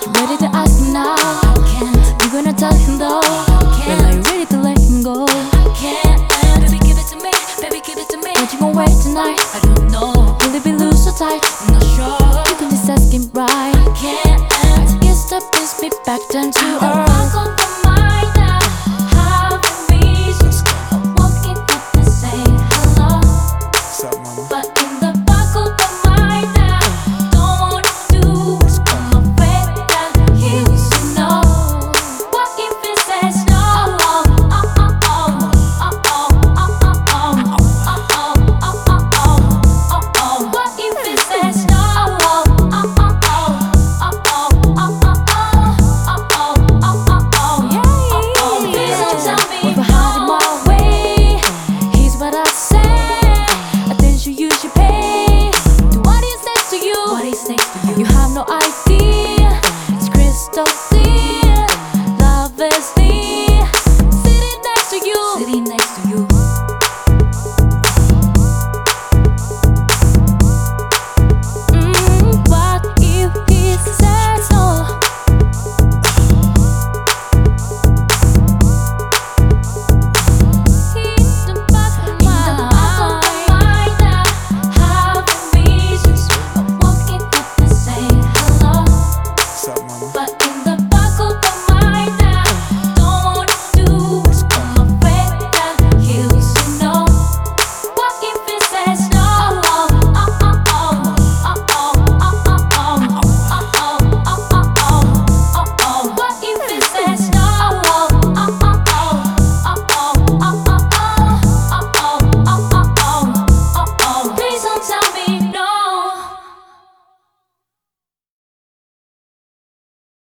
Are you ready to ask him now? I can't. You're gonna tell him though. I can't. Are you ready to let him go? I can't. Baby, give it to me. Baby, give it to me. not you gonna wait tonight. I don't know. Will it be loose or tight? I'm not sure. You can just ask him right. I can't. I guess that brings me back down to earth. no idea. It's crystal clear.